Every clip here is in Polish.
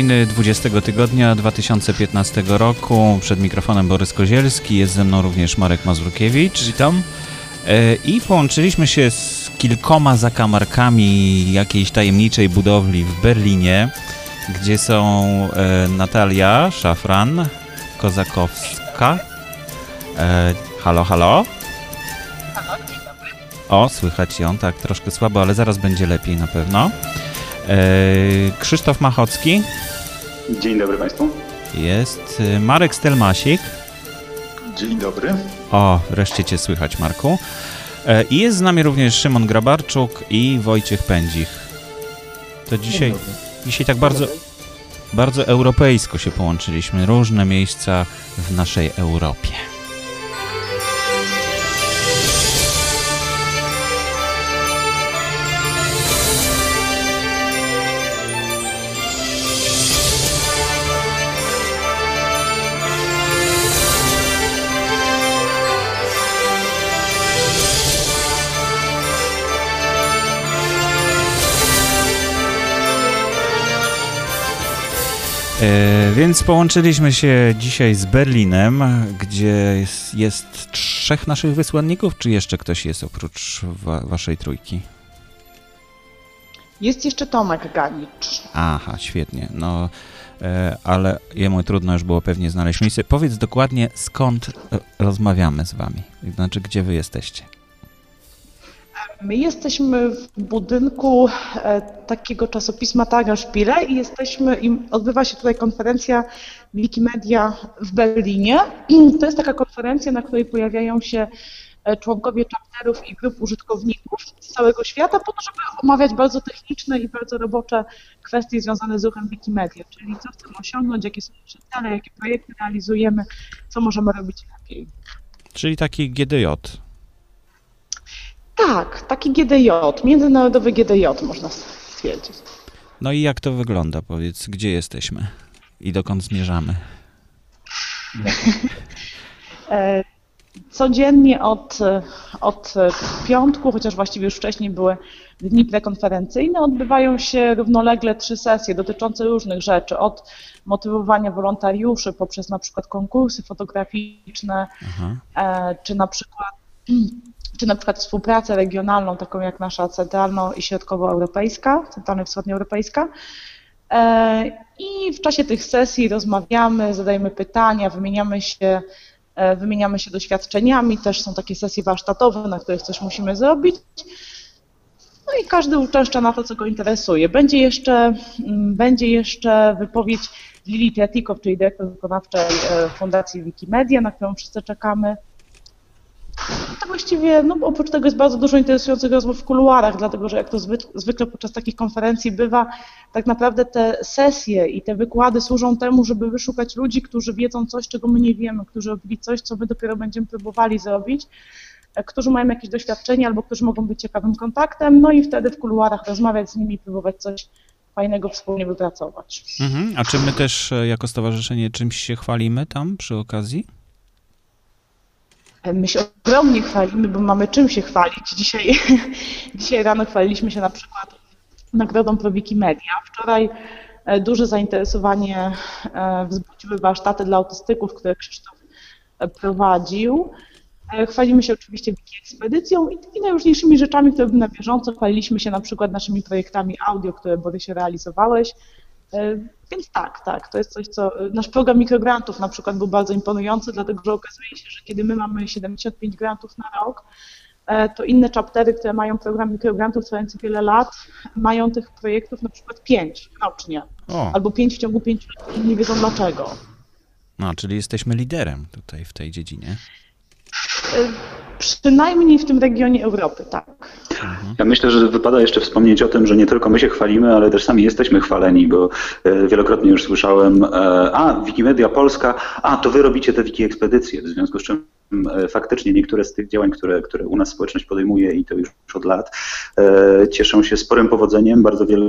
Nowiny 20 tygodnia 2015 roku. Przed mikrofonem Borys Kozielski, jest ze mną również Marek Mazurkiewicz. Witam. E, I połączyliśmy się z kilkoma zakamarkami jakiejś tajemniczej budowli w Berlinie, gdzie są e, Natalia Szafran, Kozakowska. E, halo, halo. O, słychać ją, tak, troszkę słabo, ale zaraz będzie lepiej na pewno. Krzysztof Machocki. Dzień dobry Państwu. Jest Marek Stelmasik. Dzień dobry. O, wreszcie Cię słychać, Marku. I jest z nami również Szymon Grabarczuk i Wojciech Pędzich. To dzisiaj, dzisiaj tak bardzo, bardzo europejsko się połączyliśmy. Różne miejsca w naszej Europie. Więc połączyliśmy się dzisiaj z Berlinem, gdzie jest, jest, trzech naszych wysłanników, czy jeszcze ktoś jest oprócz wa waszej trójki? Jest jeszcze Tomek Ganicz. Aha, świetnie. No, e, ale jemu trudno już było pewnie znaleźć miejsce. Powiedz dokładnie, skąd e, rozmawiamy z wami? Znaczy, gdzie wy jesteście? My jesteśmy w budynku e, takiego czasopisma Tagesspiele i jesteśmy, i odbywa się tutaj konferencja Wikimedia w Berlinie. To jest taka konferencja, na której pojawiają się e, członkowie chapterów i grup użytkowników z całego świata po to, żeby omawiać bardzo techniczne i bardzo robocze kwestie związane z ruchem Wikimedia, czyli co chcemy osiągnąć, jakie są nasze cele, jakie projekty realizujemy, co możemy robić lepiej. Czyli taki GDJ. Tak, taki GDJ, międzynarodowy GDJ można stwierdzić. No i jak to wygląda? Powiedz, gdzie jesteśmy i dokąd zmierzamy? E, codziennie od, od piątku, chociaż właściwie już wcześniej były dni prekonferencyjne, odbywają się równolegle trzy sesje dotyczące różnych rzeczy, od motywowania wolontariuszy poprzez na przykład konkursy fotograficzne, Aha. E, czy na przykład czy na przykład współpracę regionalną, taką jak nasza centralno- i środkowoeuropejska, centralno- i wschodnioeuropejska. E, I w czasie tych sesji rozmawiamy, zadajemy pytania, wymieniamy się, e, wymieniamy się doświadczeniami. Też są takie sesje warsztatowe, na których coś musimy zrobić. No i każdy uczęszcza na to, co go interesuje. Będzie jeszcze, mm, będzie jeszcze wypowiedź Lili Piatikow, czyli dyrektor wykonawczej e, Fundacji Wikimedia, na którą wszyscy czekamy to właściwie, no oprócz tego jest bardzo dużo interesujących rozmów w kuluarach, dlatego że jak to zwykle podczas takich konferencji bywa, tak naprawdę te sesje i te wykłady służą temu, żeby wyszukać ludzi, którzy wiedzą coś, czego my nie wiemy, którzy robili coś, co my dopiero będziemy próbowali zrobić, e, którzy mają jakieś doświadczenie albo którzy mogą być ciekawym kontaktem, no i wtedy w kuluarach rozmawiać z nimi próbować coś fajnego wspólnie wypracować. Mhm. A czy my też e, jako stowarzyszenie czymś się chwalimy tam przy okazji? My się ogromnie chwalimy, bo mamy czym się chwalić. Dzisiaj, dzisiaj rano chwaliliśmy się na przykład nagrodą Pro Wikimedia. Wczoraj e, duże zainteresowanie e, wzbudziły warsztaty dla autystyków, które Krzysztof e, prowadził. Chwalimy się oczywiście Wiki Ekspedycją i tymi najróżniejszymi rzeczami, które na bieżąco chwaliliśmy się na przykład naszymi projektami audio, które Borysie realizowałeś. E, więc tak, tak, to jest coś, co. E, nasz program mikrograntów na przykład był bardzo imponujący, dlatego że okazuje się, że kiedy my mamy 75 grantów na rok, e, to inne chaptery, które mają program mikrograntów trwający wiele lat, mają tych projektów na przykład 5 rocznie, o. albo 5 w ciągu 5 lat i nie wiedzą dlaczego. No, czyli jesteśmy liderem tutaj w tej dziedzinie. Przynajmniej w tym regionie Europy, tak. Mhm. Ja myślę, że wypada jeszcze wspomnieć o tym, że nie tylko my się chwalimy, ale też sami jesteśmy chwaleni, bo e, wielokrotnie już słyszałem, e, a Wikimedia Polska, a to wy robicie te wiki ekspedycje, w związku z czym faktycznie niektóre z tych działań, które, które u nas społeczność podejmuje i to już od lat, cieszą się sporym powodzeniem. Bardzo wiele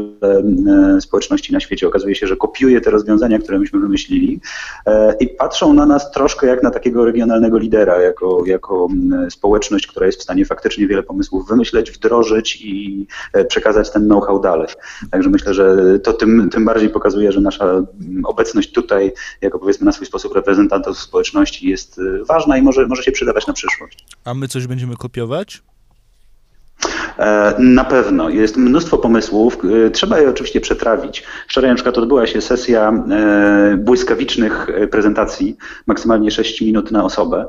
społeczności na świecie okazuje się, że kopiuje te rozwiązania, które myśmy wymyślili i patrzą na nas troszkę jak na takiego regionalnego lidera, jako, jako społeczność, która jest w stanie faktycznie wiele pomysłów wymyśleć, wdrożyć i przekazać ten know-how dalej. Także myślę, że to tym, tym bardziej pokazuje, że nasza obecność tutaj, jako powiedzmy na swój sposób reprezentantów społeczności jest ważna i może, może się przydawać na przyszłość. A my coś będziemy kopiować? E, na pewno. Jest mnóstwo pomysłów. E, trzeba je oczywiście przetrawić. Wczoraj na przykład odbyła się sesja e, błyskawicznych prezentacji, maksymalnie 6 minut na osobę.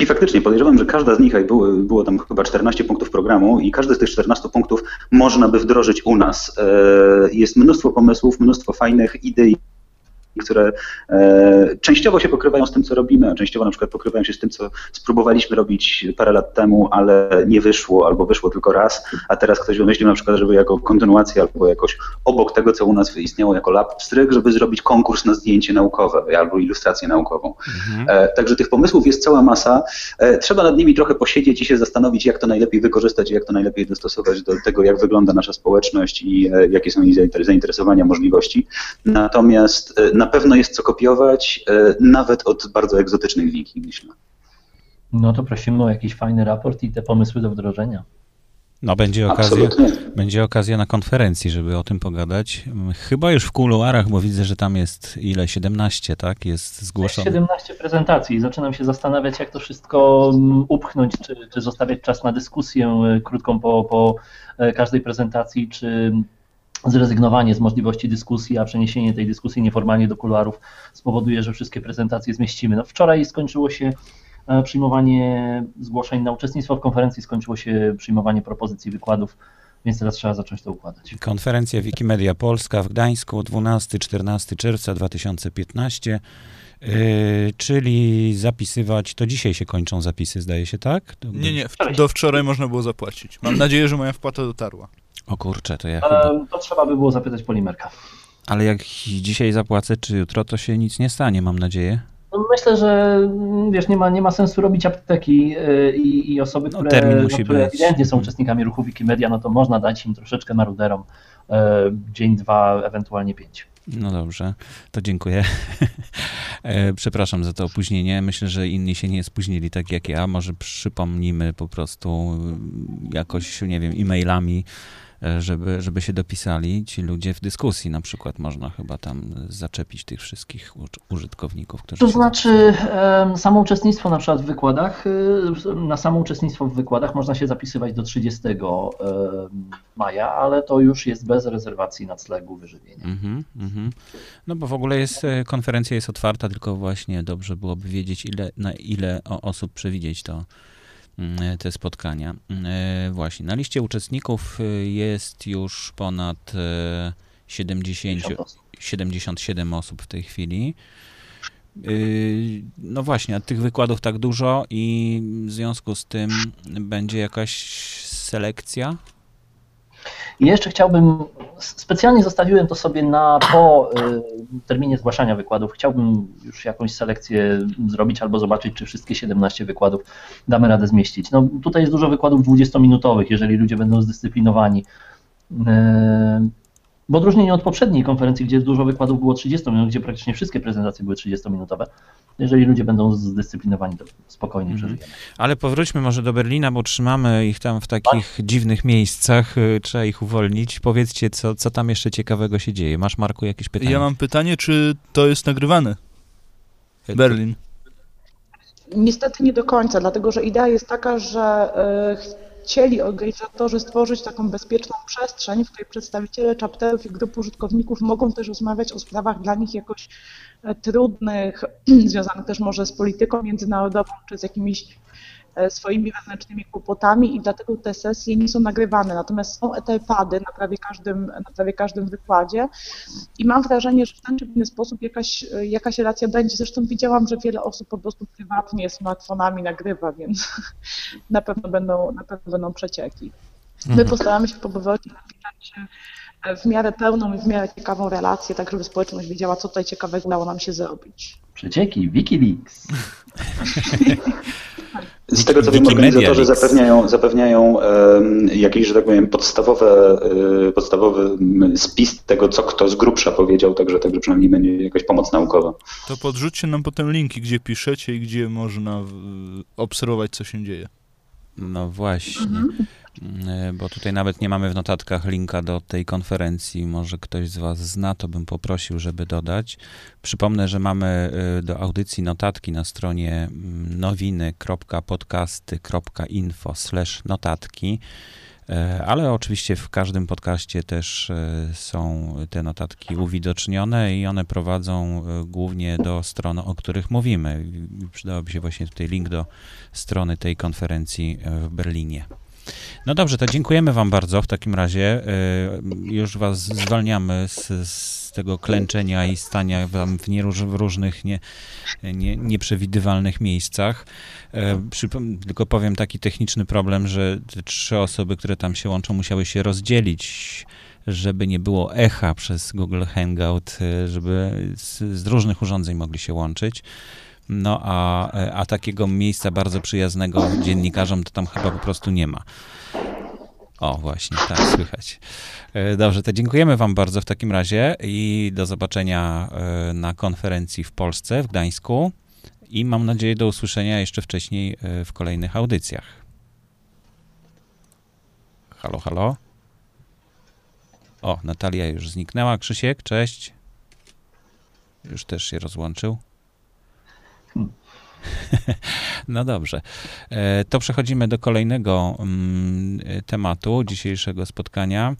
I faktycznie podejrzewam, że każda z nich, było, było tam chyba 14 punktów programu i każdy z tych 14 punktów można by wdrożyć u nas. Jest mnóstwo pomysłów, mnóstwo fajnych idei które e, częściowo się pokrywają z tym, co robimy, a częściowo na przykład pokrywają się z tym, co spróbowaliśmy robić parę lat temu, ale nie wyszło albo wyszło tylko raz, a teraz ktoś wymyślił na przykład, żeby jako kontynuację albo jakoś obok tego, co u nas istniało jako lab pstryk, żeby zrobić konkurs na zdjęcie naukowe albo ilustrację naukową. Mhm. E, także tych pomysłów jest cała masa. E, trzeba nad nimi trochę posiedzieć i się zastanowić, jak to najlepiej wykorzystać i jak to najlepiej dostosować do tego, jak wygląda nasza społeczność i jakie są jej zainteresowania, możliwości. Natomiast na pewno jest co kopiować, e, nawet od bardzo egzotycznych wiki, myślę. No to prosimy o jakiś fajny raport i te pomysły do wdrożenia. No, będzie okazja, będzie okazja na konferencji, żeby o tym pogadać. Chyba już w kuluarach, bo widzę, że tam jest ile? 17, tak? Jest zgłoszone. 17 prezentacji. Zaczynam się zastanawiać, jak to wszystko mm, upchnąć, czy, czy zostawiać czas na dyskusję e, krótką po, po e, każdej prezentacji, czy zrezygnowanie z możliwości dyskusji, a przeniesienie tej dyskusji nieformalnie do kuluarów spowoduje, że wszystkie prezentacje zmieścimy. No, wczoraj skończyło się e, przyjmowanie zgłoszeń na uczestnictwo w konferencji, skończyło się przyjmowanie propozycji wykładów, więc teraz trzeba zacząć to układać. Konferencja Wikimedia Polska w Gdańsku 12-14 czerwca 2015. Yy, czyli zapisywać, to dzisiaj się kończą zapisy, zdaje się, tak? To nie, nie, do wczoraj można było zapłacić. Mam nadzieję, że moja wpłata dotarła. O kurczę, to ja chyba... To trzeba by było zapytać Polimerka. Ale jak dzisiaj zapłacę, czy jutro, to się nic nie stanie, mam nadzieję. No myślę, że wiesz, nie ma, nie ma sensu robić apteki y, i, i osoby, no, które, no, które ewidentnie są uczestnikami ruchu Wikimedia, no to można dać im troszeczkę maruderom y, dzień, dwa, ewentualnie pięć. No dobrze, to dziękuję. E, przepraszam za to opóźnienie. Myślę, że inni się nie spóźnili tak jak ja. Może przypomnimy po prostu jakoś, nie wiem, e-mailami E, żeby, żeby się dopisali ci ludzie w dyskusji na przykład. Można chyba tam zaczepić tych wszystkich użytkowników, którzy... To znaczy samo uczestnictwo na przykład w wykładach, y, na samo uczestnictwo w wykładach można się zapisywać do 30 maja, ale to już jest bez rezerwacji noclegu, wyżywienia. Mm -hmm, No bo w ogóle jest, e, konferencja jest otwarta, tylko właśnie dobrze byłoby wiedzieć, ile, na ile osób przewidzieć to te spotkania. Mm, e, właśnie, na liście uczestników e, jest już ponad 70, e, 77 osób w tej chwili. No właśnie, a tych wykładów tak dużo i w związku z tym będzie jakaś selekcja i jeszcze chciałbym, specjalnie zostawiłem to sobie na po y, terminie zgłaszania wykładów. Chciałbym już jakąś selekcję zrobić albo zobaczyć, czy wszystkie 17 wykładów damy radę zmieścić. No, tutaj jest dużo wykładów 20-minutowych, jeżeli ludzie będą zdyscyplinowani. W odróżnieniu od poprzedniej konferencji, gdzie dużo wykładów było 30 minut, gdzie praktycznie wszystkie prezentacje były 30-minutowe, jeżeli ludzie będą zdyscyplinowani, to spokojnie mhm. przeżyjemy. Ale powróćmy może do Berlina, bo trzymamy ich tam w takich tak. dziwnych miejscach, y, trzeba ich uwolnić. Powiedzcie, co, co tam jeszcze ciekawego się dzieje. Masz, Marku, jakieś pytanie? Ja mam pytanie, czy to jest nagrywane? Berlin. Niestety nie do końca, dlatego że idea jest taka, że y, chcieli organizatorzy stworzyć taką bezpieczną przestrzeń, w której przedstawiciele chapterów i grup użytkowników mogą też rozmawiać o sprawach dla nich jakoś trudnych, związanych też może z polityką międzynarodową, czy z jakimiś e, swoimi wewnętrznymi kłopotami i dlatego te sesje nie są nagrywane. Natomiast są etapady na prawie każdym, na prawie każdym wykładzie i mam wrażenie, że w ten czy inny sposób jakaś, jakaś relacja będzie. Zresztą widziałam, że wiele osób po prostu prywatnie smartfonami nagrywa, więc na pewno będą, na pewno będą przecieki. My mhm. postaramy się po powrocie napisać w miarę pełną i w miarę ciekawą relację, tak żeby społeczność wiedziała, co tutaj ciekawego udało nam się zrobić. Przecieki, Wikileaks. Z tego co wiem, Wikimedia organizatorzy Leaks. zapewniają, zapewniają em, jakiś, że tak powiem, podstawowe, y, podstawowy mm, spis tego, co kto z grubsza powiedział, także, także przynajmniej będzie jakaś pomoc naukowa. To podrzućcie nam potem linki, gdzie piszecie i gdzie można y, obserwować, co się dzieje. No właśnie. Y, Bo tutaj nawet nie mamy w notatkach linka do tej konferencji. Może ktoś z Was zna, to bym poprosił, żeby dodać. Przypomnę, że mamy y, do audycji notatki na stronie mm, nowiny.podcasty.info notatki. E, Ale oczywiście w każdym podcaście też e, są te notatki uwidocznione i one prowadzą e, głównie do stron, o których mówimy. Przydałoby się właśnie tutaj link do strony tej konferencji e, w Berlinie. No dobrze, to dziękujemy Wam bardzo w takim razie. E, Już Was zwalniamy z, z tego klęczenia i stania w, nieróż, w różnych nie, nie, nieprzewidywalnych miejscach. E, Przypom- tylko powiem taki techniczny problem, że te trzy osoby, które tam się łączą, musiały się rozdzielić, żeby nie było echa przez Google Hangout, e, żeby z, z różnych urządzeń mogli się łączyć. No a, a takiego miejsca bardzo przyjaznego dziennikarzom to tam chyba po prostu nie ma. O, właśnie, tak, słychać. E, Dobrze, to dziękujemy Wam bardzo w takim razie i do zobaczenia e, na konferencji w Polsce, w Gdańsku i mam nadzieję do usłyszenia jeszcze wcześniej e, w kolejnych audycjach. Halo, halo. O, Natalia już zniknęła. Krzysiek, cześć. Już też się rozłączył. No dobrze. E, To przechodzimy do kolejnego mm, tematu dzisiejszego spotkania,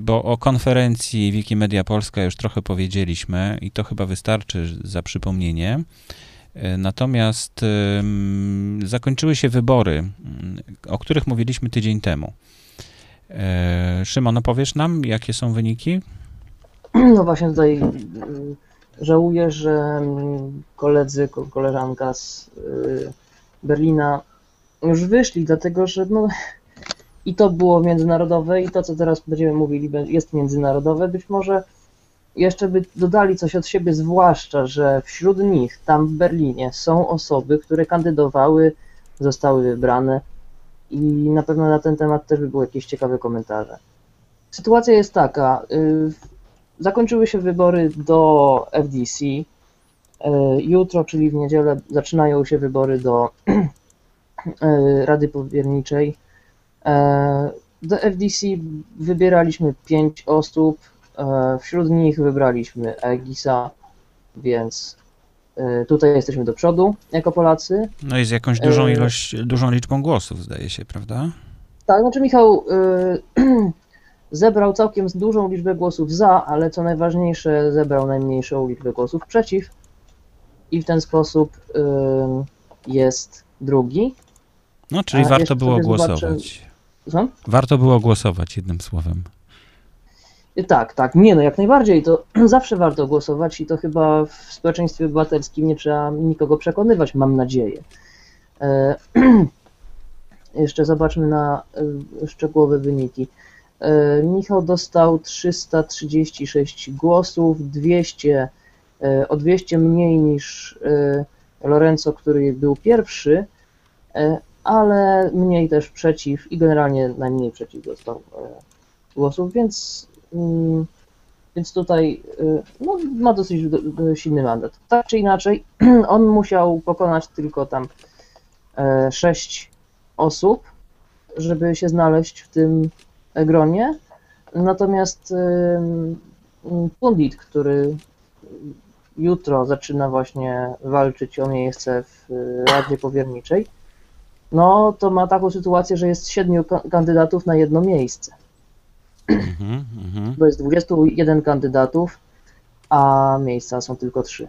bo o konferencji Wikimedia Polska już trochę powiedzieliśmy i to chyba wystarczy za przypomnienie. E, Natomiast zakończyły się wybory, mm, o których mówiliśmy tydzień temu. E, Szymon, opowiesz nam, jakie są wyniki? No właśnie tutaj żałuję, że mm, koledzy, ko- koleżanka z y, Berlina już wyszli, dlatego że no, i to było międzynarodowe, i to, co teraz będziemy mówili, jest międzynarodowe. Być może jeszcze by dodali coś od siebie, zwłaszcza, że wśród nich, tam w Berlinie, są osoby, które kandydowały, zostały wybrane i na pewno na ten temat też by były jakieś ciekawe komentarze. Sytuacja jest taka. Zakończyły się wybory do FDC. Y, Jutro, czyli w niedzielę, zaczynają się wybory do y, Rady Powierniczej. E, Do FDC wybieraliśmy pięć osób. e, Wśród nich wybraliśmy Egisa, więc tutaj jesteśmy do przodu jako Polacy. No i z jakąś dużą E, ilość, dużą liczbą głosów, zdaje się, prawda? Tak, znaczy Michał zebrał całkiem dużą liczbę głosów za, ale co najważniejsze, zebrał najmniejszą liczbę głosów przeciw i w ten sposób y, jest drugi. No, czyli A warto było zobaczę- głosować. Słucham? Warto było głosować, jednym słowem. Y, Tak, tak, nie no, jak najbardziej, to zawsze warto głosować i to chyba w społeczeństwie obywatelskim nie trzeba nikogo przekonywać, mam nadzieję. E, jeszcze zobaczmy na y, szczegółowe wyniki. E, Michał dostał 336 głosów, 200, e, o 200 mniej niż e, Lorenzo, który był pierwszy, ale mniej też przeciw i generalnie najmniej przeciw dostał głosów, więc, mm, więc tutaj no, ma dosyć do- do- silny mandat. Tak czy inaczej, on musiał pokonać tylko tam e, sześć osób, żeby się znaleźć w tym gronie. Natomiast Pundit, który jutro zaczyna właśnie walczyć o miejsce w y, Radzie Powierniczej, no to ma taką sytuację, że jest siedmiu ka- kandydatów na jedno miejsce Mhm, mhm. bo jest 21 kandydatów, a miejsca są tylko 3.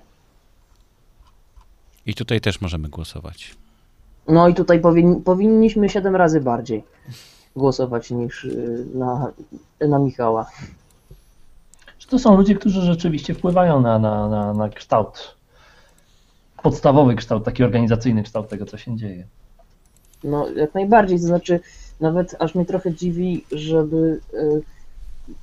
I tutaj też możemy głosować. No i tutaj powin, powinniśmy 7 razy bardziej głosować niż y, na, na Michała. Czy to są ludzie, którzy rzeczywiście wpływają na, na, na, na kształt, podstawowy kształt, taki organizacyjny kształt tego, co się dzieje. No jak najbardziej, to znaczy nawet aż mnie trochę dziwi, żeby y,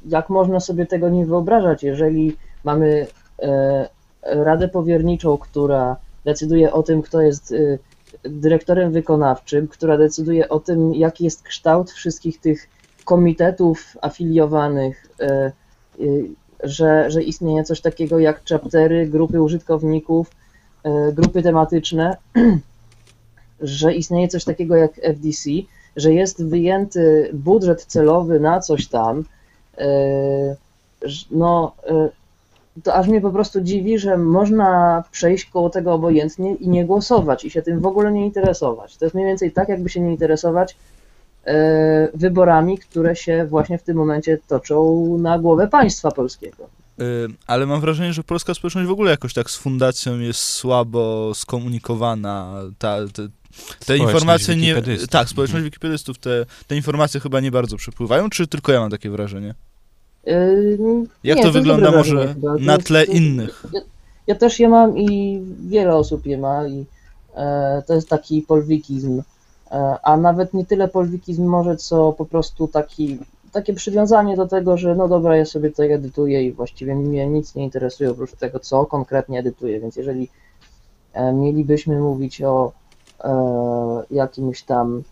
jak można sobie tego nie wyobrażać, jeżeli mamy e, Radę Powierniczą, która decyduje o tym, kto jest y, dyrektorem wykonawczym, która decyduje o tym, jaki jest kształt wszystkich tych komitetów afiliowanych, e, y, że, że istnieje coś takiego jak chaptery, grupy użytkowników, e, grupy tematyczne, że istnieje coś takiego jak FDC, że jest wyjęty budżet celowy na coś tam, e, no e, to aż mnie po prostu dziwi, że można przejść koło tego obojętnie i nie głosować i się tym w ogóle nie interesować. To jest mniej więcej tak, jakby się nie interesować e, wyborami, które się właśnie w tym momencie toczą na głowę państwa polskiego. Y, Ale mam wrażenie, że polska społeczność w ogóle jakoś tak z fundacją jest słabo skomunikowana. Ta, te, te Społeczność informacje nie. wikipedystów. Tak, społeczność wikipedystów, te, te informacje chyba nie bardzo przepływają, czy tylko ja mam takie wrażenie? E, Jak nie, to wygląda może wrażenie na tle to- innych? Ja, ja też je mam i wiele osób je ma i e, to jest taki polwikizm, e, a nawet nie tyle polwikizm może, co po prostu taki, takie przywiązanie do tego, że no dobra, ja sobie tutaj edytuję i właściwie mnie nic nie interesuje oprócz tego, co konkretnie edytuję, więc jeżeli e, mielibyśmy mówić o e, jakimś tam,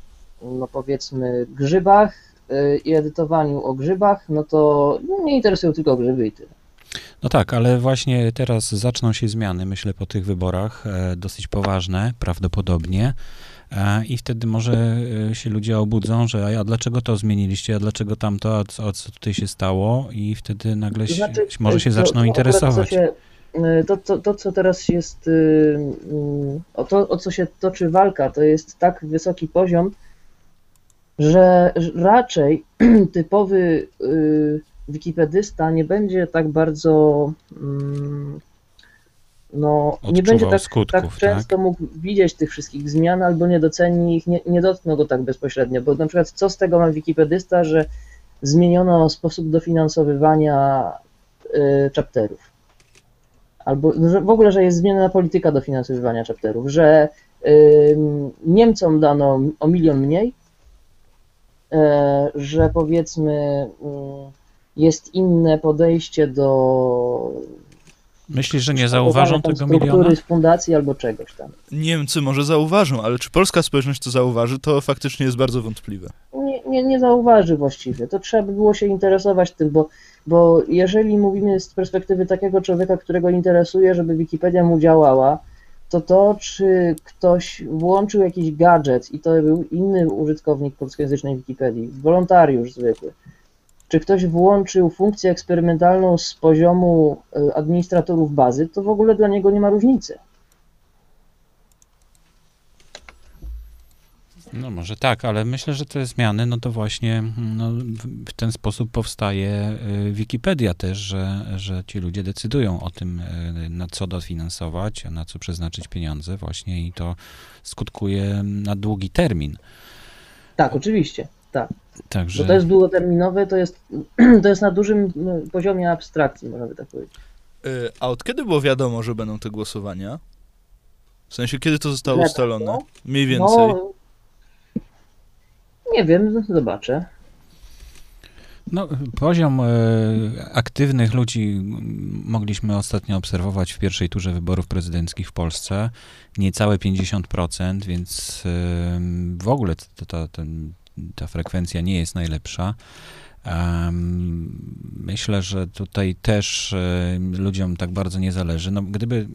no powiedzmy, grzybach i edytowaniu o grzybach, no to no, mnie interesują tylko grzyby i tyle. No tak, ale właśnie teraz zaczną się zmiany, myślę, po tych wyborach, e, dosyć poważne prawdopodobnie. E, I wtedy może e, się ludzie obudzą, że a dlaczego to zmieniliście, a dlaczego tamto, a co, a co tutaj się stało i wtedy nagle To się, znaczy, może się zaczną to interesować. Y, to, to, to, co teraz jest, y, y, o to, o co się toczy walka, to jest tak wysoki poziom, że raczej typowy y, wikipedysta nie będzie tak bardzo, mm, no, nie będzie tak, skutków, tak często mógł widzieć tych wszystkich zmian, albo nie doceni ich, nie, nie dotknął go tak bezpośrednio, bo na przykład co z tego ma wikipedysta, że zmieniono sposób dofinansowywania y, chapterów. Albo że w ogóle, że jest zmieniona polityka dofinansowywania chapterów, że ym, Niemcom dano o milion mniej, że powiedzmy mm, jest inne podejście do Myślisz, że nie zauważą tego miliona? z fundacji albo czegoś tam. Niemcy może zauważą, ale czy polska społeczność to zauważy, to faktycznie jest bardzo wątpliwe. nie, nie, nie zauważy właściwie. To trzeba by było się interesować tym, bo, bo jeżeli mówimy z perspektywy takiego człowieka, którego interesuje, żeby Wikipedia mu działała, to to, czy ktoś włączył jakiś gadżet i to był inny użytkownik polskojęzycznej Wikipedii, wolontariusz zwykły, czy ktoś włączył funkcję eksperymentalną z poziomu y, administratorów bazy, to w ogóle dla niego nie ma różnicy. No może tak, ale myślę, że te zmiany, no to właśnie no, w- ten sposób powstaje y, Wikipedia też, że, że ci ludzie decydują o tym, y, na co dofinansować, a na co przeznaczyć pieniądze właśnie i to skutkuje na długi termin. Tak, oczywiście. Tak. Także Bo to jest długoterminowe, to jest, to jest na dużym no, poziomie abstrakcji, można by tak powiedzieć. Y, A od kiedy było wiadomo, że będą te głosowania? W sensie, kiedy to zostało ustalone? Mniej więcej. No, nie wiem, zobaczę. No, poziom e, aktywnych ludzi mogliśmy ostatnio obserwować w pierwszej turze wyborów prezydenckich w Polsce. Niecałe 50%, więc e, w ogóle ta, ta, ta frekwencja nie jest najlepsza. Myślę, że tutaj też e, ludziom tak bardzo nie zależy. No, gdyby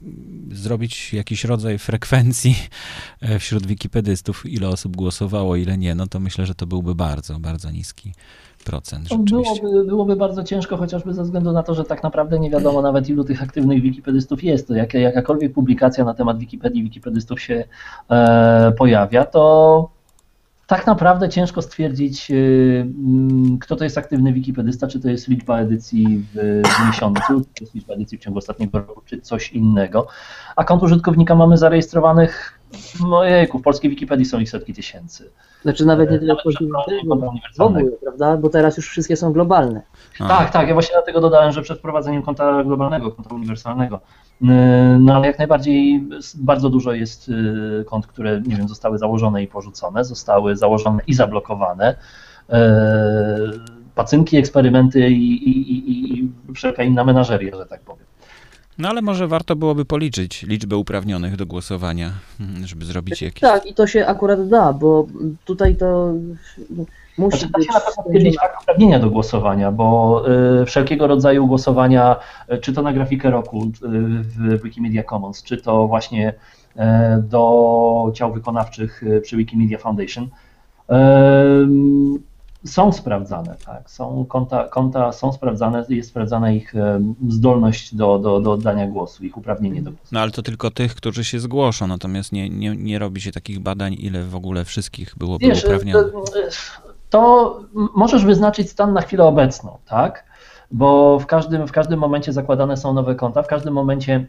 zrobić jakiś rodzaj frekwencji e, wśród wikipedystów, ile osób głosowało, ile nie, no to myślę, że to byłby bardzo, bardzo niski procent rzeczywiście. Byłoby, byłoby bardzo ciężko, chociażby ze względu na to, że tak naprawdę nie wiadomo nawet ilu tych aktywnych wikipedystów jest. To jak, jakakolwiek publikacja na temat Wikipedii wikipedystów się e, pojawia, to tak naprawdę ciężko stwierdzić, e, mm, kto to jest aktywny wikipedysta, czy to jest liczba edycji w, w miesiącu, czy to jest liczba edycji w ciągu ostatniego roku, czy coś innego. A kont użytkownika mamy zarejestrowanych, no jejku, w polskiej Wikipedii są ich setki tysięcy. Znaczy nawet nie tyle Nawet w ogóle, prawda? Bo teraz już wszystkie są globalne. A, Tak, tak, ja właśnie dlatego dodałem, że przed wprowadzeniem konta globalnego, konta uniwersalnego. Yy, No ale jak najbardziej bardzo dużo jest yy, kont, które nie wiem, zostały założone i porzucone, zostały założone i zablokowane. Yy, Pacynki, eksperymenty i, i, i, i wszelka inna menażeria, że tak powiem. No ale może warto byłoby policzyć liczbę uprawnionych do głosowania, mm, żeby zrobić jakieś... Tak, i to się akurat da, bo tutaj to musi Znaczy, da być... się na pewno stwierdzić fakt uprawnienia do głosowania, bo y, wszelkiego rodzaju głosowania, y, czy to na grafikę roku y, w Wikimedia Commons, czy to właśnie y, do ciał wykonawczych y, przy Wikimedia Foundation, y, są sprawdzane, tak. Są konta, konta są sprawdzane, jest sprawdzana ich zdolność do, do, do oddania głosu, ich uprawnienie do głosu. No ale to tylko tych, którzy się zgłoszą, natomiast nie, nie, nie robi się takich badań, ile w ogóle wszystkich byłoby Wiesz, uprawnionych. to, to możesz wyznaczyć stan na chwilę obecną, tak? Bo w każdym, w każdym momencie zakładane są nowe konta, w każdym momencie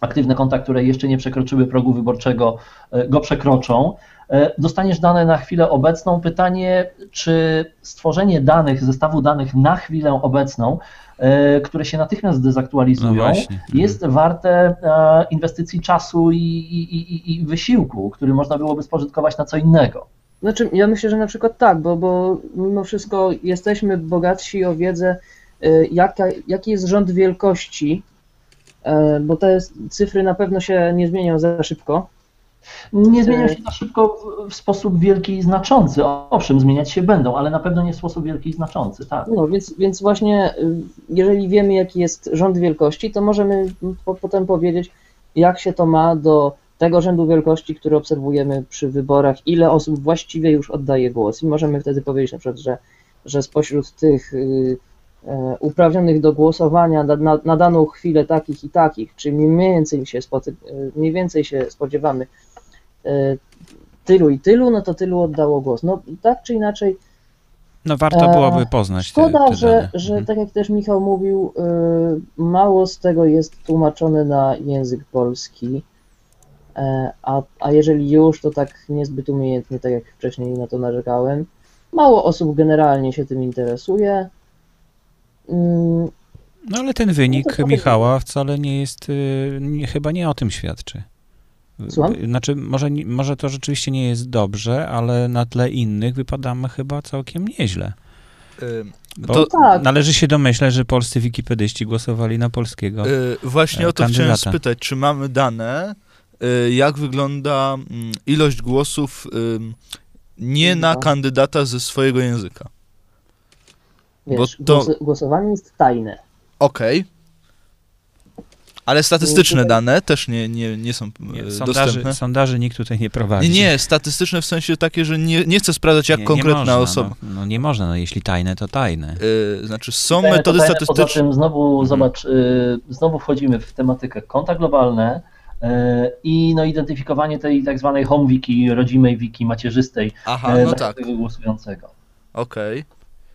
aktywne konta, które jeszcze nie przekroczyły progu wyborczego, e, go przekroczą. E, Dostaniesz dane na chwilę obecną. Pytanie, czy stworzenie danych, zestawu danych na chwilę obecną, e, które się natychmiast No dezaktualizują, właśnie. jest warte e, inwestycji czasu i, i, i, i wysiłku, który można byłoby spożytkować na co innego. Znaczy, ja myślę, że na przykład tak, bo, bo mimo wszystko jesteśmy bogatsi o wiedzę, jaka, jaki jest rząd wielkości, bo te cyfry na pewno się nie zmienią za szybko. Nie zmienią się na szybko w- sposób wielki i znaczący. Owszem, zmieniać się będą, ale na pewno nie w sposób wielki i znaczący, tak. No, więc, więc właśnie, y, jeżeli wiemy, jaki jest rząd wielkości, to możemy po, potem powiedzieć, jak się to ma do tego rzędu wielkości, który obserwujemy przy wyborach, ile osób właściwie już oddaje głos. I możemy wtedy powiedzieć na przykład, że, że spośród tych y, e, uprawnionych do głosowania na, na, na daną chwilę takich i takich, czyli mniej więcej się, spoty, y, mniej więcej się spodziewamy tylu i tylu, no to tylu oddało głos. No tak czy inaczej, No warto e, byłoby poznać Szkoda, te, te że, że Mhm. tak jak też Michał mówił, y, mało z tego jest tłumaczone na język polski, E, a, a jeżeli już, to tak niezbyt umiejętnie, tak jak wcześniej na to narzekałem. Mało osób generalnie się tym interesuje. Mm, No ale ten wynik No Michała wcale nie jest, y, nie, chyba nie o tym świadczy. Słucham? Znaczy, może, może to rzeczywiście nie jest dobrze, ale na tle innych wypadamy chyba całkiem nieźle. Bo To- tak. należy się domyśleć, że polscy wikipedyści głosowali na polskiego. y, właśnie e, o to chciałem spytać, czy mamy dane, y, jak wygląda mm, ilość głosów nie na No. kandydata ze swojego języka? wiesz, Bo to- głos, głosowanie jest tajne. Okej. Ale statystyczne dane też nie, nie, nie są Nie, e, sondaży, dostępne. sondaży nikt tutaj nie prowadzi. Nie, nie, statystyczne w sensie takie, że nie, nie chcę sprawdzać jak Nie- nie konkretna można, osoba. No, no nie można, no jeśli tajne, to tajne. Y, znaczy są Tajne to metody tajne, Poza statystyczne. tym znowu Mhm. zobacz, y, znowu wchodzimy w tematykę konta globalne y, i no, identyfikowanie tej tak zwanej home wiki, rodzimej wiki, macierzystej Aha, no tak, głosującego. okej.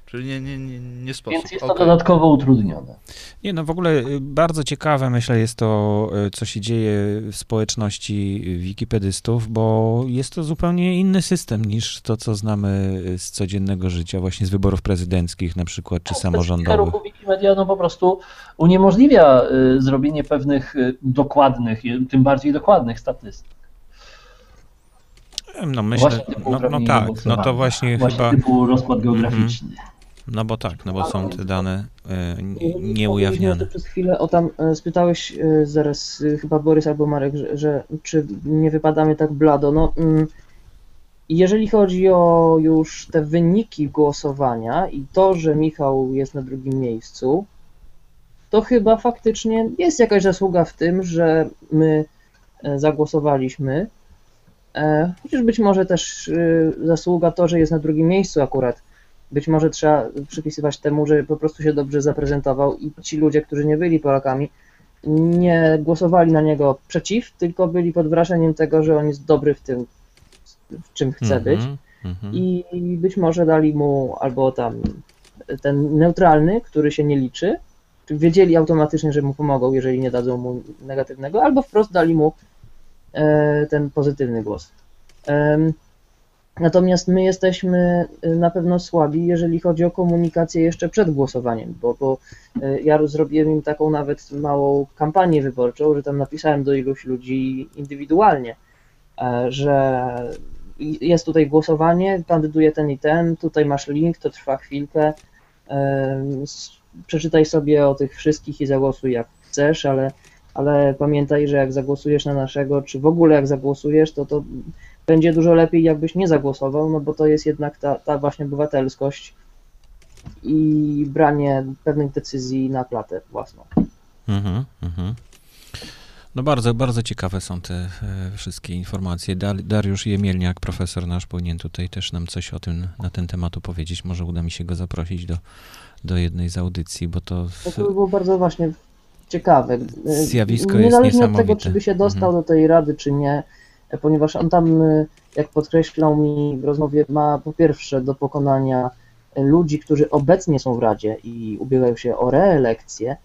Czyli nie, nie, nie, nie sposób. Więc jest to okej. dodatkowo utrudnione. Nie, no w ogóle y, bardzo ciekawe, myślę, jest to, y, co się dzieje w społeczności wikipedystów, bo jest to zupełnie inny system niż to, co znamy y, z codziennego życia, właśnie z wyborów prezydenckich na przykład, czy Specyfika samorządowych. ruchu Wikimedia no po prostu uniemożliwia zrobienie pewnych dokładnych, tym bardziej dokładnych statystyk. No myślę, no, no tak, no to właśnie, Właśnie chyba, typu rozkład geograficzny. No bo tak, no bo są te dane y, Powiedzieliśmy nieujawniane. Przez chwilę o tam e, spytałeś e, zaraz e, chyba Borys albo Marek, że, że czy nie wypadamy tak blado. No, mm, jeżeli chodzi o już te wyniki głosowania i to, że Michał jest na drugim miejscu, to chyba faktycznie jest jakaś zasługa w tym, że my e, zagłosowaliśmy. E, Chociaż być może też e, zasługa to, że jest na drugim miejscu akurat. Być może trzeba przypisywać temu, że po prostu się dobrze zaprezentował i ci ludzie, którzy nie byli Polakami, nie głosowali na niego przeciw, tylko byli pod wrażeniem tego, że on jest dobry w tym, w czym chce być. Mhm, mhm. I być może dali mu albo tam ten neutralny, który się nie liczy, czy wiedzieli automatycznie, że mu pomogą, jeżeli nie dadzą mu negatywnego, albo wprost dali mu e, ten pozytywny głos. Natomiast my jesteśmy y, na pewno słabi, jeżeli chodzi o komunikację jeszcze przed głosowaniem, bo, bo y, ja zrobiłem im taką nawet małą kampanię wyborczą, że tam napisałem do iluś ludzi indywidualnie, e, że jest tutaj głosowanie, kandyduje ten i ten, tutaj masz link, to trwa chwilkę, s- przeczytaj sobie o tych wszystkich i zagłosuj jak chcesz, ale ale pamiętaj, że jak zagłosujesz na naszego, czy w ogóle jak zagłosujesz, to to będzie dużo lepiej, jakbyś nie zagłosował, no bo to jest jednak ta, ta właśnie obywatelskość i branie pewnych decyzji na klatę własną. Mhm, mhm. No bardzo, bardzo ciekawe są te e, wszystkie informacje. Dar- Dariusz Jemielniak, profesor nasz, powinien tutaj też nam coś o tym, na ten temat opowiedzieć. Może uda mi się go zaprosić do, do jednej z audycji, bo to... No to by było bardzo właśnie ciekawe. Zjawisko jest Niezależnie od niesamowite. tego, czy by się dostał Mhm. do tej rady, czy nie, ponieważ on tam, y, jak podkreślał mi w rozmowie, ma po pierwsze do pokonania ludzi, którzy obecnie są w Radzie i ubiegają się o reelekcję,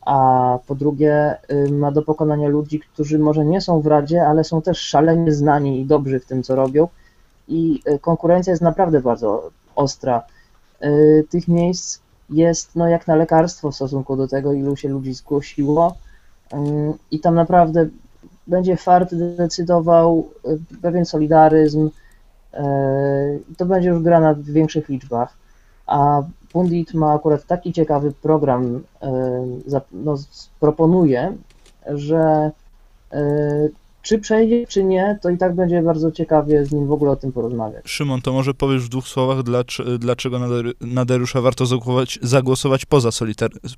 a po drugie y, ma do pokonania ludzi, którzy może nie są w Radzie, ale są też szalenie znani i dobrzy w tym, co robią i y, konkurencja jest naprawdę bardzo ostra. Tych miejsc jest no, jak na lekarstwo w stosunku do tego, ilu się ludzi zgłosiło i tam naprawdę będzie fart decydował, y, pewien solidaryzm, y, to będzie już gra na większych liczbach, a Pundit ma akurat taki ciekawy program, y, no, proponuje, że czy przejdzie, czy nie, to i tak będzie bardzo ciekawie z nim w ogóle o tym porozmawiać. Szymon, to może powiesz w dwóch słowach, dlacz- dlaczego na Dar- na Dariusza warto zagłosować, zagłosować poza,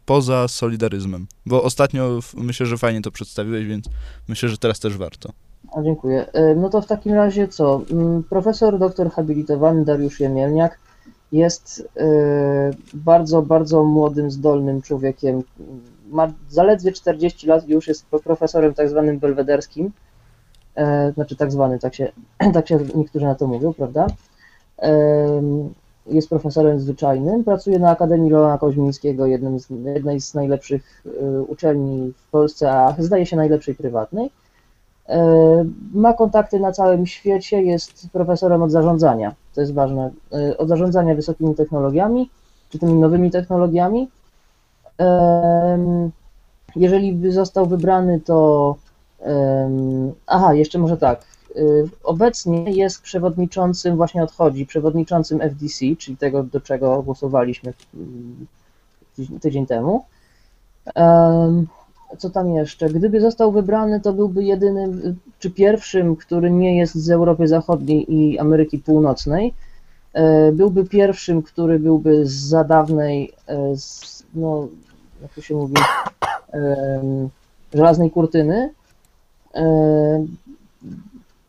poza solidaryzmem? Bo ostatnio myślę, że fajnie to przedstawiłeś, więc myślę, że teraz też warto. A, dziękuję. Y, No to w takim razie co? Mm, Profesor doktor habilitowany Dariusz Jemielniak jest y, bardzo, bardzo młodym, zdolnym człowiekiem. Ma zaledwie 40 lat i już jest pro- profesorem tak zwanym belwederskim. E, Znaczy tak zwany, tak się, tak się niektórzy na to mówią, prawda? Em, Jest profesorem zwyczajnym, pracuje na Akademii Leona Koźmińskiego, jednym z, jednej z najlepszych y, uczelni w Polsce, a zdaje się najlepszej prywatnej. E, Ma kontakty na całym świecie, jest profesorem od zarządzania. To jest ważne. e, Od zarządzania wysokimi technologiami, czy tymi nowymi technologiami. Jeżeli by został wybrany, to. Aha, jeszcze może tak. e, Obecnie jest przewodniczącym, właśnie odchodzi, przewodniczącym FDC, czyli tego, do czego głosowaliśmy mm, tydzień- temu. Em, co tam jeszcze? Gdyby został wybrany, to byłby jedynym, czy pierwszym, który nie jest z Europy Zachodniej i Ameryki Północnej. E, Byłby pierwszym, który byłby z za dawnej, e, z, no, jak to się mówi, żelaznej kurtyny. E,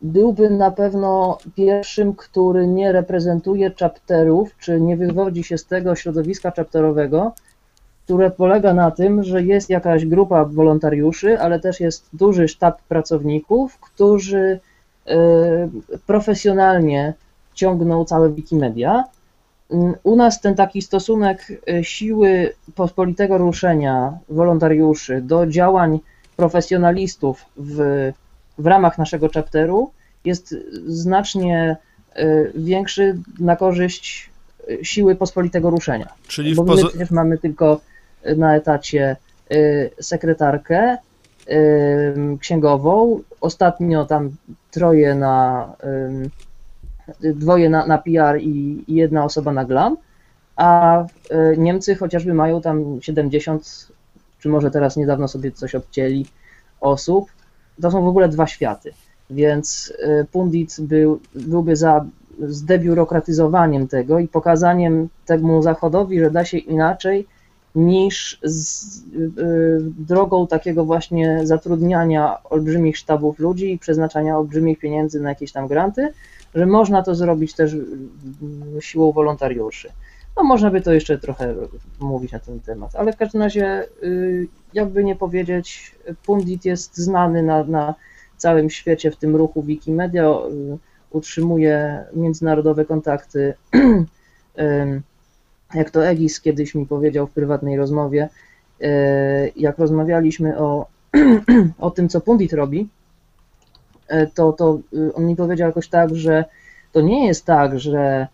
Byłby na pewno pierwszym, który nie reprezentuje chapterów, czy nie wywodzi się z tego środowiska chapterowego, które polega na tym, że jest jakaś grupa wolontariuszy, ale też jest duży sztab pracowników, którzy e, profesjonalnie ciągną całe Wikimedia. Mm, U nas ten taki stosunek e, siły pospolitego ruszenia wolontariuszy do działań profesjonalistów w, w ramach naszego chapteru jest znacznie e, większy na korzyść e, siły pospolitego ruszenia. Czyli w Bo my przecież mamy tylko na etacie y, sekretarkę, księgową, ostatnio tam troje na, dwoje na, na PR i, jedna osoba na glam, a Niemcy chociażby mają tam 70, czy może teraz niedawno sobie coś odcięli osób, to są w ogóle dwa światy, więc y, Pundit był, byłby za zdebiurokratyzowaniem tego i pokazaniem temu Zachodowi, że da się inaczej niż z y, y, drogą takiego właśnie zatrudniania olbrzymich sztabów ludzi i przeznaczania olbrzymich pieniędzy na jakieś tam granty, że można to zrobić też y, siłą wolontariuszy. No można by to jeszcze trochę mówić na ten temat, ale w każdym razie, y, jakby nie powiedzieć, Pundit jest znany na, na całym świecie w tym ruchu Wikimedia, y, utrzymuje międzynarodowe kontakty. Jak to Egis kiedyś mi powiedział w prywatnej rozmowie, y, jak rozmawialiśmy o, o tym, co Pundit robi, to, to on mi powiedział jakoś tak, że to nie jest tak, że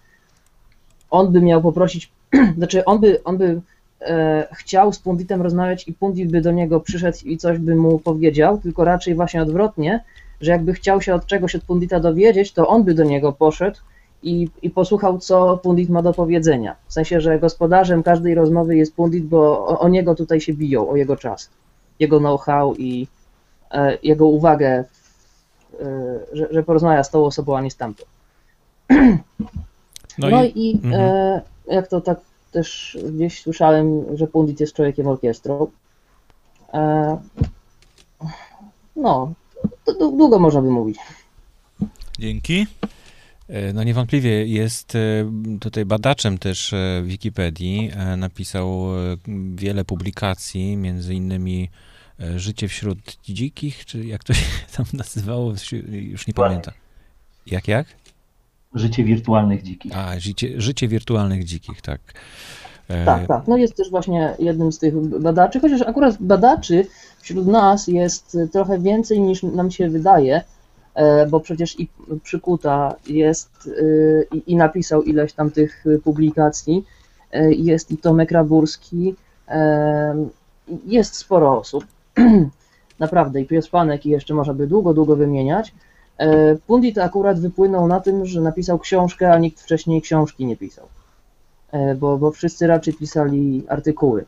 on by miał poprosić, znaczy on by, on by e, chciał z Punditem rozmawiać i Pundit by do niego przyszedł i coś by mu powiedział, tylko raczej właśnie odwrotnie, że jakby chciał się od czegoś od Pundita dowiedzieć, to on by do niego poszedł i, i posłuchał, co Pundit ma do powiedzenia. W sensie, że gospodarzem każdej rozmowy jest Pundit, bo o, o niego tutaj się biją, o jego czas, jego know-how i, e, jego uwagę, e, że, że porozmawia z tą osobą, a nie z tamtą. No, No, i, i, mhm. e, jak to tak też gdzieś słyszałem, że Pundit jest człowiekiem orkiestrą. E, no, to, to długo można by mówić. Dzięki. E, No niewątpliwie jest e, tutaj badaczem też e, Wikipedii. E, Napisał e, wiele publikacji, między innymi e, Życie wśród dzikich, czy jak to się tam nazywało, już nie pamiętam. Jak, jak? Życie wirtualnych dzikich. A, życie, życie wirtualnych dzikich, tak. E, Tak, tak. No jest też właśnie jednym z tych badaczy, chociaż akurat badaczy wśród nas jest trochę więcej niż nam się wydaje, e, bo przecież i Przykuta jest e, i, i napisał ileś tam tych publikacji, e, jest i Tomek Raburski, jest sporo osób, naprawdę, i Pies Panek i jeszcze można by długo, długo wymieniać. E, Pundit akurat wypłynął na tym, że napisał książkę, a nikt wcześniej książki nie pisał e, bo, bo wszyscy raczej pisali artykuły.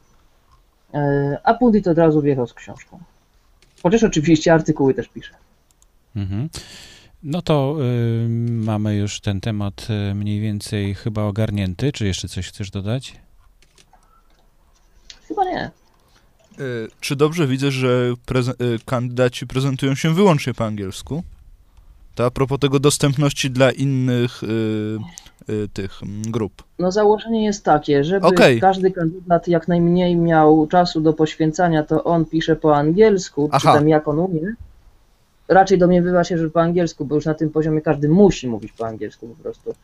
E, A Pundit od razu wjechał z książką. Chociaż oczywiście artykuły też pisze. Mhm. No to y, mamy już ten temat y, mniej więcej chyba ogarnięty. Czy jeszcze coś chcesz dodać? Chyba nie. E, Czy dobrze widzę, że preze- e, kandydaci prezentują się wyłącznie po angielsku? To a propos tego dostępności dla innych y, y, tych mm, grup. No założenie jest takie, żeby Okej. każdy kandydat jak najmniej miał czasu do poświęcania, to on pisze po angielsku, czy Aha. tam jak on umie. Raczej domniewywa się, że po angielsku, bo już na tym poziomie każdy musi mówić po angielsku po prostu.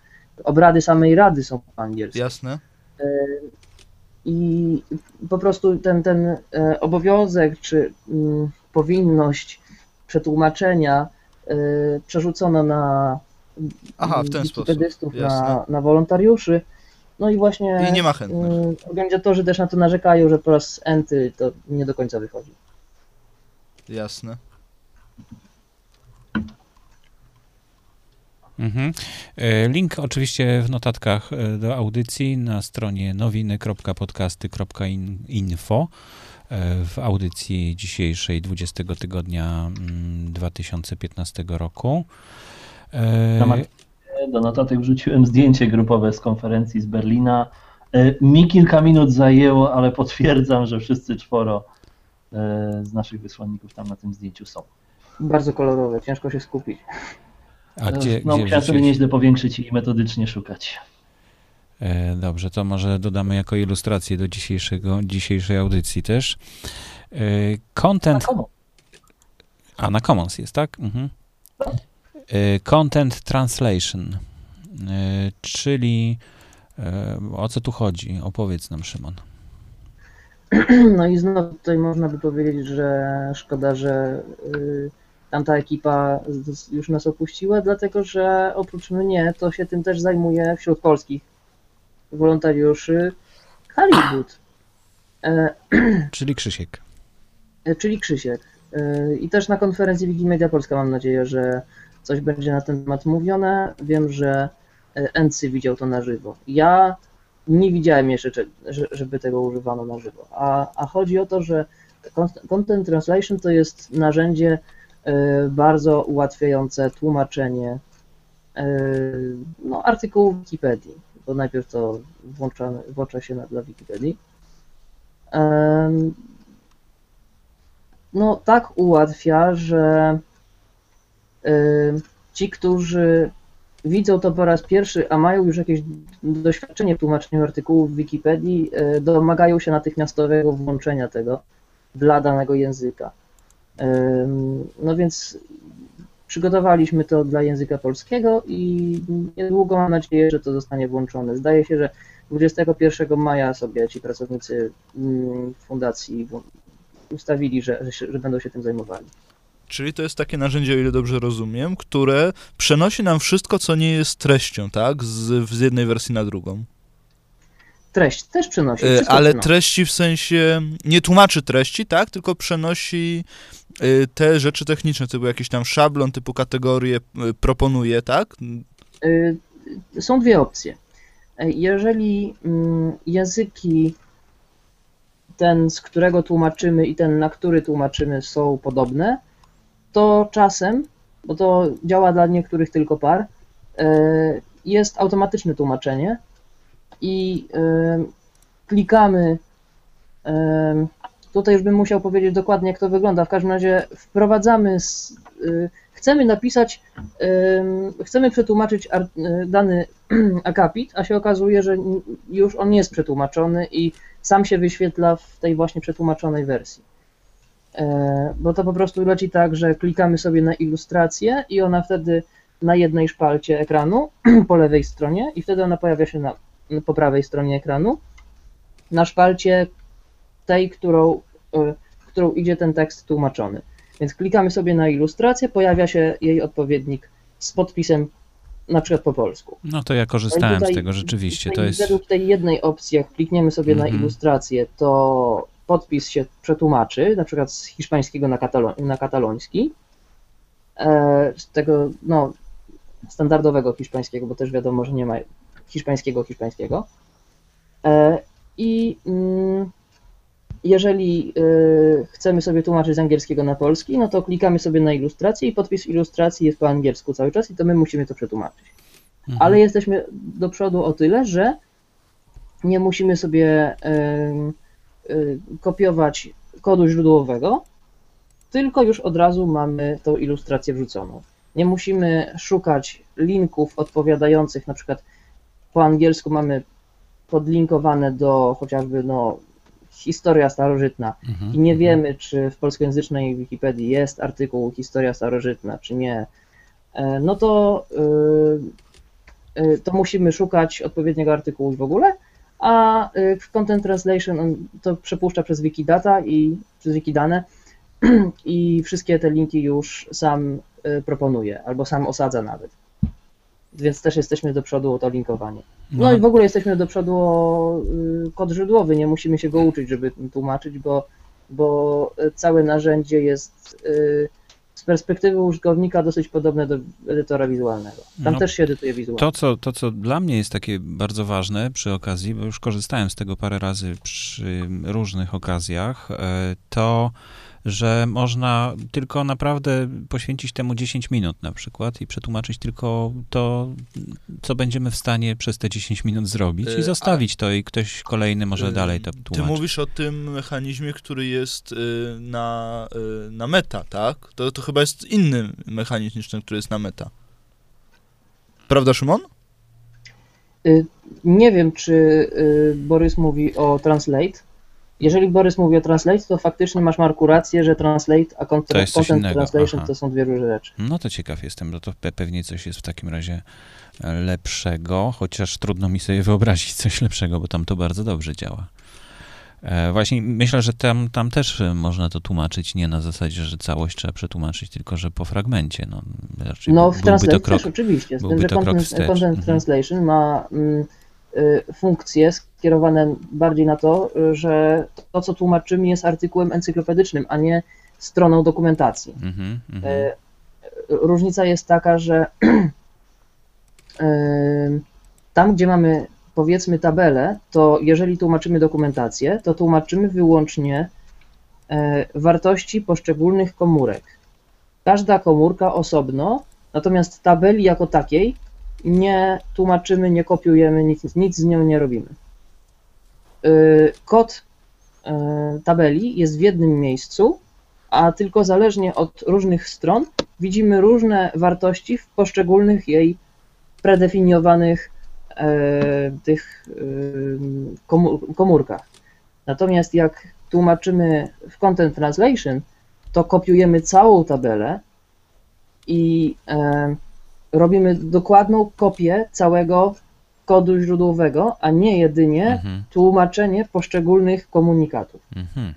Obrady samej rady są po angielsku. Jasne? i po prostu ten, ten e, obowiązek czy mm, powinność przetłumaczenia e, przerzucono na Aha, w ten sposób. wikipedystów, na, na wolontariuszy. No i właśnie I nie ma chętnych. mm, organizatorzy też na to narzekają, że po raz enty to nie do końca wychodzi. Jasne. Mhm. E, Link oczywiście w notatkach e, do audycji na stronie nowiny.podcasty.info w audycji dzisiejszej 20 tygodnia mm, 2015 roku. E, Do notatek wrzuciłem zdjęcie grupowe z konferencji z Berlina. E, Mi kilka minut zajęło, ale potwierdzam, że wszyscy czworo e, z naszych wysłanników tam na tym zdjęciu są. Bardzo kolorowe, ciężko się skupić. A gdzie, no, gdzie musiałem sobie nieźle powiększyć i metodycznie szukać. E, Dobrze, to może dodamy jako ilustrację do dzisiejszego, dzisiejszej audycji też. E, Content, A na Commons jest, tak? Mhm. E, Content Translation, czyli o co tu chodzi? Opowiedz nam, Szymon. No i znowu tutaj można by powiedzieć, że szkoda, że y, tamta ekipa już nas opuściła, dlatego że oprócz mnie to się tym też zajmuje wśród polskich wolontariuszy Hollywood, e, Czyli Krzysiek. e, czyli Krzysiek. E, I też na konferencji Wikimedia Polska mam nadzieję, że coś będzie na ten temat mówione. Wiem, że Ency widział to na żywo. Ja nie widziałem jeszcze, żeby tego używano na żywo. A, a chodzi o to, że cont- Content Translation to jest narzędzie e, bardzo ułatwiające tłumaczenie no, artykułów Wikipedii, bo najpierw to włącza, włącza się na, dla Wikipedii. No, tak ułatwia, że ci, którzy widzą to po raz pierwszy, a mają już jakieś doświadczenie w tłumaczeniu artykułów w Wikipedii, e, domagają się natychmiastowego włączenia tego dla danego języka. No więc przygotowaliśmy to dla języka polskiego i niedługo mam nadzieję, że to zostanie włączone. Zdaje się, że 21 maja sobie ci pracownicy mm, fundacji ustawili, że, że, że będą się tym zajmowali. Czyli to jest takie narzędzie, o ile dobrze rozumiem, które przenosi nam wszystko, co nie jest treścią, tak? Z, z jednej wersji na drugą. Treść też przynosi. E, wszystko Ale przynosi. treści w sensie nie tłumaczy treści, tak? Tylko przenosi e, te rzeczy techniczne, typu jakiś tam szablon, typu kategorię e, proponuje, tak? Są dwie opcje. Jeżeli mm, języki ten, z którego tłumaczymy i ten, na który tłumaczymy są podobne, to czasem, bo to działa dla niektórych tylko par, jest automatyczne tłumaczenie i klikamy. Tutaj już bym musiał powiedzieć dokładnie, jak to wygląda. W każdym razie wprowadzamy, e, chcemy napisać, chcemy przetłumaczyć e, dany akapit, a się okazuje, że już on jest przetłumaczony i sam się wyświetla w tej właśnie przetłumaczonej wersji. E, Bo to po prostu leci tak, że klikamy sobie na ilustrację i ona wtedy na jednej szpalcie ekranu po lewej stronie i wtedy ona pojawia się na, po prawej stronie ekranu na szpalcie tej, którą, e, którą idzie ten tekst tłumaczony. Więc klikamy sobie na ilustrację, pojawia się jej odpowiednik z podpisem na przykład po polsku. No to ja korzystałem Tutaj- z tego rzeczywiście. To jest. Według tej jednej opcji, jak klikniemy sobie Mhm. na ilustrację, to podpis się przetłumaczy, na przykład z hiszpańskiego na, katalo- na kataloński. E, z tego, no, standardowego hiszpańskiego, bo też wiadomo, że nie ma hiszpańskiego hiszpańskiego. E, I mm, jeżeli e, chcemy sobie tłumaczyć z angielskiego na polski, no to klikamy sobie na ilustrację i podpis ilustracji jest po angielsku cały czas i to my musimy to przetłumaczyć Mhm. ale jesteśmy do przodu o tyle, że nie musimy sobie y, kopiować kodu źródłowego, tylko już od razu mamy tą ilustrację wrzuconą. Nie musimy szukać linków odpowiadających, na przykład po angielsku mamy podlinkowane do chociażby no, historia starożytna Mhm. i nie wiemy, czy w polskojęzycznej Wikipedii jest artykuł historia starożytna, czy nie, e, no to, y, y, to musimy szukać odpowiedniego artykułu w ogóle, a y, w Content Translation on to przepuszcza przez Wikidata i przez Wikidane i wszystkie te linki już sam y, proponuje, albo sam osadza nawet. Więc też jesteśmy do przodu o to linkowanie. No i w ogóle jesteśmy do przodu o y, kod źródłowy, nie musimy się go uczyć, żeby tłumaczyć, bo, bo całe narzędzie jest y, z perspektywy użytkownika dosyć podobne do edytora wizualnego. Tam No, też się edytuje wizualnie. To co, to, co dla mnie jest takie bardzo ważne przy okazji, bo już korzystałem z tego parę razy przy różnych okazjach, e, to, że można tylko naprawdę poświęcić temu 10 minut na przykład i przetłumaczyć tylko to, co będziemy w stanie przez te 10 minut zrobić i zostawić to i ktoś kolejny może Y, dalej to Ty tłumaczyć. mówisz o tym mechanizmie, który jest y, na, y, na meta, tak? To, to chyba jest inny mechanizm niż ten, który jest na meta. Prawda, Szymon? Y, Nie wiem, czy y, Borys mówi o Translate. Jeżeli Borys mówi o Translate, to faktycznie masz Marku rację, że Translate a content, To jest coś content innego, Translation aha. to są dwie różne rzeczy. No to ciekaw jestem, bo to pe- pewnie coś jest w takim razie e, lepszego, chociaż trudno mi sobie wyobrazić coś lepszego, bo tam to bardzo dobrze działa. E, właśnie myślę, że tam, tam też e, można to tłumaczyć nie na zasadzie, że całość trzeba przetłumaczyć, tylko że po fragmencie. No, No w to Translate krok. też oczywiście, z tym, że content, content Mhm. Translation ma mm, funkcje skierowane bardziej na to, y, że to, co tłumaczymy jest artykułem encyklopedycznym, a nie stroną dokumentacji. Mhm, mhm. E, Różnica jest taka, że tam, gdzie mamy powiedzmy tabelę, to jeżeli tłumaczymy dokumentację, to tłumaczymy wyłącznie wartości poszczególnych komórek. Każda komórka osobno, natomiast tabeli jako takiej nie tłumaczymy, nie kopiujemy, nic, nic z nią nie robimy. E, Kod e, tabeli jest w jednym miejscu, a tylko zależnie od różnych stron widzimy różne wartości w poszczególnych jej predefiniowanych e, tych komórkach. Natomiast jak tłumaczymy w Content Translation, to kopiujemy całą tabelę i robimy dokładną kopię całego kodu źródłowego, a nie jedynie Mhm, tłumaczenie poszczególnych komunikatów. mhm.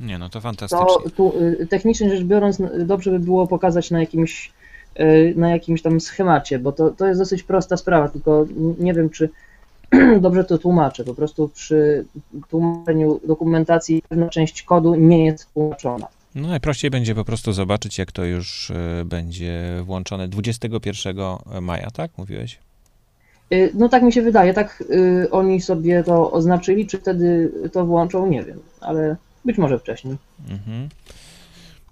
Nie, no to fantastycznie. To tu, y, technicznie rzecz biorąc, n- dobrze by było pokazać na jakimś, y, na jakimś tam schemacie, bo to, to jest dosyć prosta sprawa, tylko nie wiem, czy dobrze to tłumaczę. Po prostu przy tłumaczeniu dokumentacji pewna część kodu nie jest tłumaczona. No najprościej będzie po prostu zobaczyć, jak to już e, będzie włączone 21 maja, tak? Mówiłeś? Y, No tak mi się wydaje, tak y, oni sobie to oznaczyli, czy wtedy to włączą, nie wiem, ale być może wcześniej. Mhm.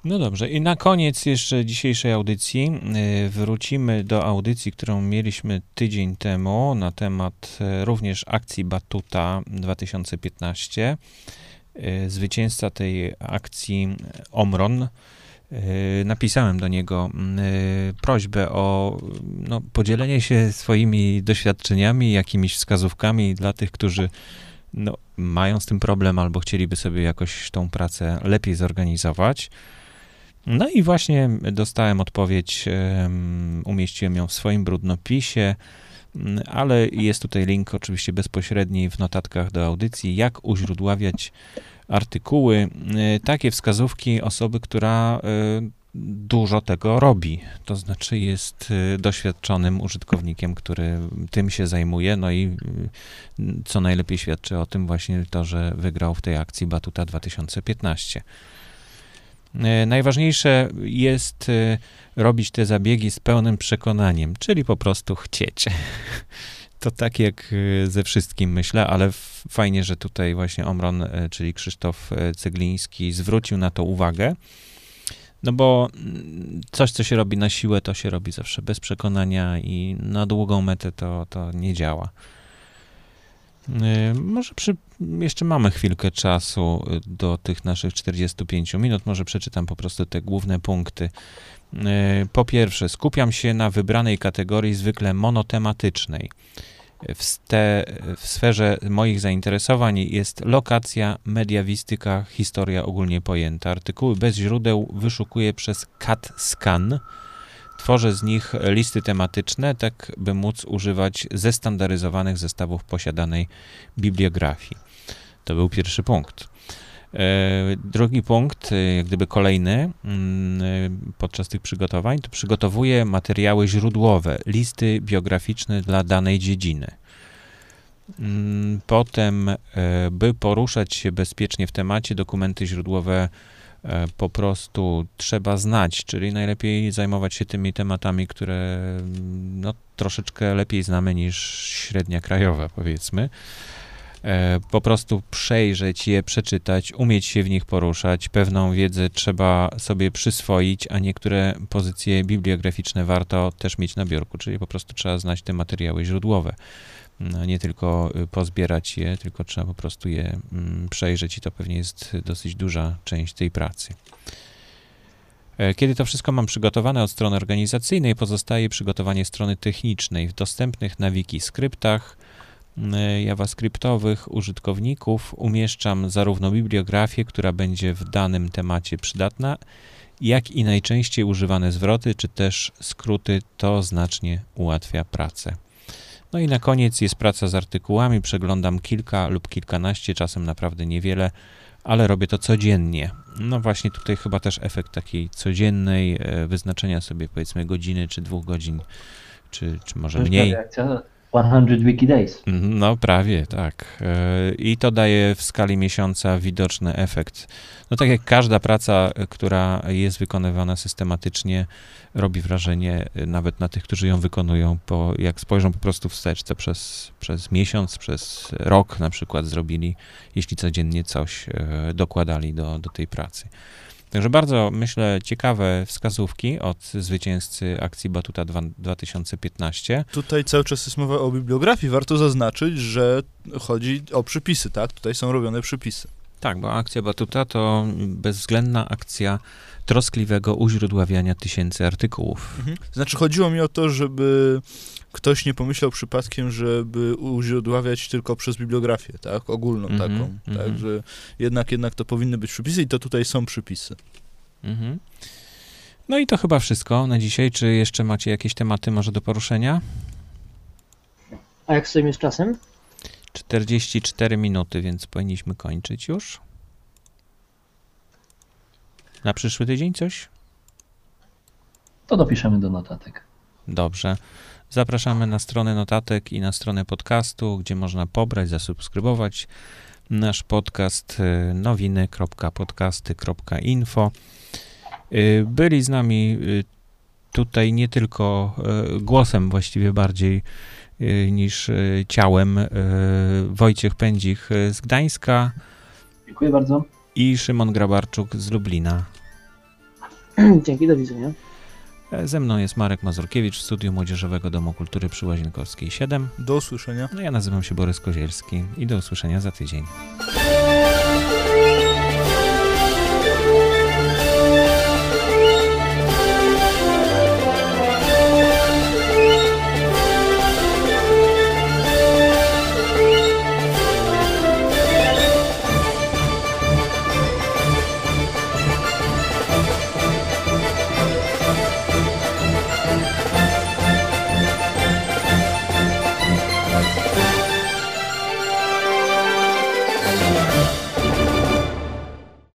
No dobrze, i na koniec jeszcze dzisiejszej audycji wrócimy do audycji, którą mieliśmy tydzień temu na temat również akcji Batuta 2015. Y, Zwycięzca tej akcji Omron. y, Napisałem do niego y, prośbę o no, podzielenie się swoimi doświadczeniami, jakimiś wskazówkami dla tych, którzy no, mają z tym problem albo chcieliby sobie jakoś tą pracę lepiej zorganizować. No i właśnie dostałem odpowiedź, em, umieściłem ją w swoim brudnopisie, ale jest tutaj link oczywiście bezpośredni w notatkach do audycji, jak uźródławiać artykuły, e, takie wskazówki osoby, która e, dużo tego robi, to znaczy jest e, doświadczonym użytkownikiem, który tym się zajmuje, no i co najlepiej świadczy o tym właśnie to, że wygrał w tej akcji Batuta 2015. E, Najważniejsze jest e, robić te zabiegi z pełnym przekonaniem, czyli po prostu chcieć. To tak jak e, ze wszystkim myślę, ale fajnie, że tutaj właśnie Omron, czyli Krzysztof Cegliński, zwrócił na to uwagę. No bo mm, coś, co się robi na siłę, to się robi zawsze bez przekonania i na długą metę to, to nie działa. E, Może przy, jeszcze mamy chwilkę czasu y, do tych naszych 45 minut. Może przeczytam po prostu te główne punkty. Y, Po pierwsze, skupiam się na wybranej kategorii zwykle monotematycznej. W, ste, w sferze moich zainteresowań jest lokacja, mediawistyka, historia ogólnie pojęta. Artykuły bez źródeł wyszukuję przez CAT Scan. Tworzę z nich listy tematyczne, tak by móc używać zestandaryzowanych zestawów posiadanej bibliografii. To był pierwszy punkt. E, Drugi punkt, e, jak gdyby kolejny mm, e, podczas tych przygotowań, to przygotowuję materiały źródłowe, listy biograficzne dla danej dziedziny. Mm, Potem, by poruszać się bezpiecznie w temacie, dokumenty źródłowe po prostu trzeba znać, czyli najlepiej zajmować się tymi tematami, które mm, no, troszeczkę lepiej znamy niż średnia krajowa, powiedzmy. E, Po prostu przejrzeć je, przeczytać, umieć się w nich poruszać. Pewną wiedzę trzeba sobie przyswoić, a niektóre pozycje bibliograficzne warto też mieć na biurku, czyli po prostu trzeba znać te materiały źródłowe. No, nie tylko y, pozbierać je, tylko trzeba po prostu je mm, przejrzeć i to pewnie jest dosyć duża część tej pracy. E, Kiedy to wszystko mam przygotowane od strony organizacyjnej, pozostaje przygotowanie strony technicznej w dostępnych na wiki skryptach mm, javascriptowych użytkowników. Umieszczam zarówno bibliografię, która będzie w danym temacie przydatna, jak i najczęściej używane zwroty czy też skróty. To znacznie ułatwia pracę. No i na koniec jest praca z artykułami. Przeglądam kilka lub kilkanaście, czasem naprawdę niewiele, ale robię to codziennie. No właśnie tutaj chyba też efekt takiej codziennej e, wyznaczenia sobie powiedzmy godziny czy dwóch godzin, czy, czy może mniej. prawie akcja 100 Wiki Days. No, prawie, tak. E, I to daje w skali miesiąca widoczny efekt. No tak jak każda praca, która jest wykonywana systematycznie, robi wrażenie e, nawet na tych, którzy ją wykonują, bo jak spojrzą po prostu wstecz, co przez, przez miesiąc, przez rok na przykład zrobili, jeśli codziennie coś e, dokładali do, do tej pracy. Także bardzo, myślę, ciekawe wskazówki od zwycięzcy akcji Batuta dwa- 2015. Tutaj cały czas jest mowa o bibliografii. Warto zaznaczyć, że chodzi o przypisy, tak? Tutaj są robione przypisy. Tak, bo akcja Batuta to bezwzględna akcja troskliwego uźródławiania tysięcy artykułów. Mhm. Znaczy chodziło mi o to, żeby ktoś nie pomyślał przypadkiem, żeby uźródławiać tylko przez bibliografię, tak? Ogólną Mhm, taką. mhm. Tak, że jednak, jednak to powinny być przypisy i to tutaj są przypisy. Mhm. No i to chyba wszystko na dzisiaj. Czy jeszcze macie jakieś tematy może do poruszenia? A jak stoimy z czasem? 44 minuty, więc powinniśmy kończyć już. Na przyszły tydzień coś? To dopiszemy do notatek. Dobrze. Zapraszamy na stronę notatek i na stronę podcastu, gdzie można pobrać, zasubskrybować nasz podcast y, nowiny.podcasty.info. Y, Byli z nami y, tutaj nie tylko głosem, właściwie bardziej niż ciałem, Wojciech Pędzich z Gdańska Dziękuję bardzo. i Szymon Grabarczuk z Lublina. Dzięki, do widzenia. E, Ze mną jest Marek Mazurkiewicz w studiu Młodzieżowego Domu Kultury przy Łazienkowskiej 7. Do usłyszenia. No ja nazywam się Borys Kozielski i do usłyszenia za tydzień.